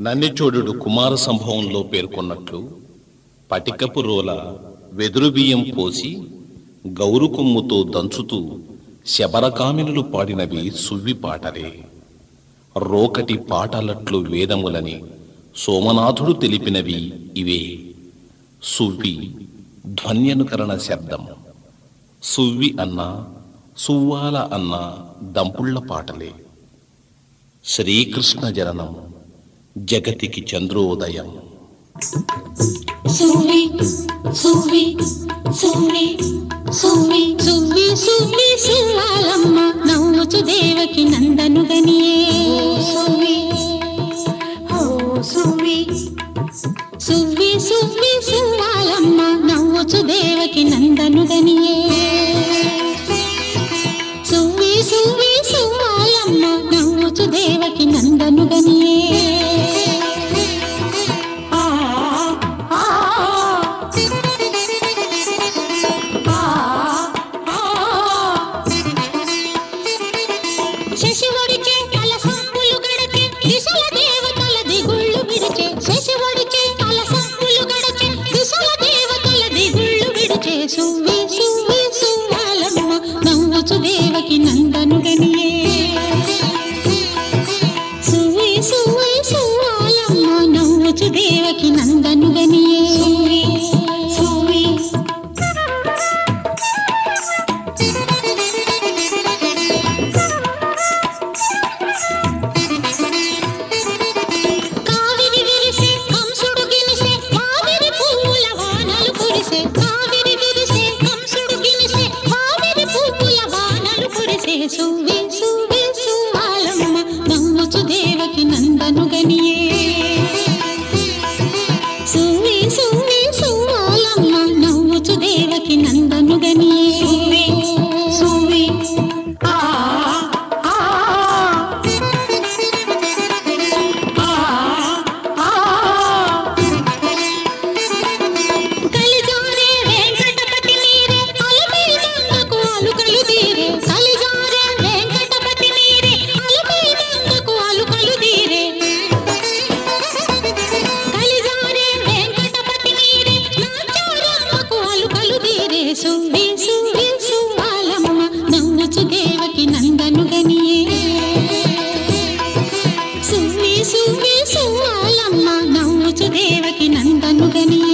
నన్నిచోడుడు కుమార సంభవంలో పేర్కొన్నట్లు పటికపు రోల వెదురు బియ్యం పోసి గౌరు కొమ్ముతో దంచుతూ శబరకామినులు పాడినవి సువ్వి పాటలే రోకటి పాటలట్లు వేదములని సోమనాథుడు తెలిపినవి ఇవే. సువ్వి ధ్వన్యనుకరణ శబ్దం. సువ్వి అన్న సువ్వాల అన్న దంపుళ్ళ పాటలే. శ్రీకృష్ణ జననం. జగతికి చంద్రోదయం. సువి సువి సువి సువి సువి సువి సువాలమ్మ నవ్వుచు దేవకి నందను గనియే సువి ఓ సువి సువి సువి సువాలమ్మ నవ్వుచు దేవకి నందను గనియే సువి సువి సువాలమ్మ నవ్వుచు దేవకి నందను సువ్వి సువ్వి సువ్వాలమ్మ నవ్వుచు దేవకి నందనుడని వెలిసింది సింగాలమ్మ నవ్వుచు దేవకి నందనుగని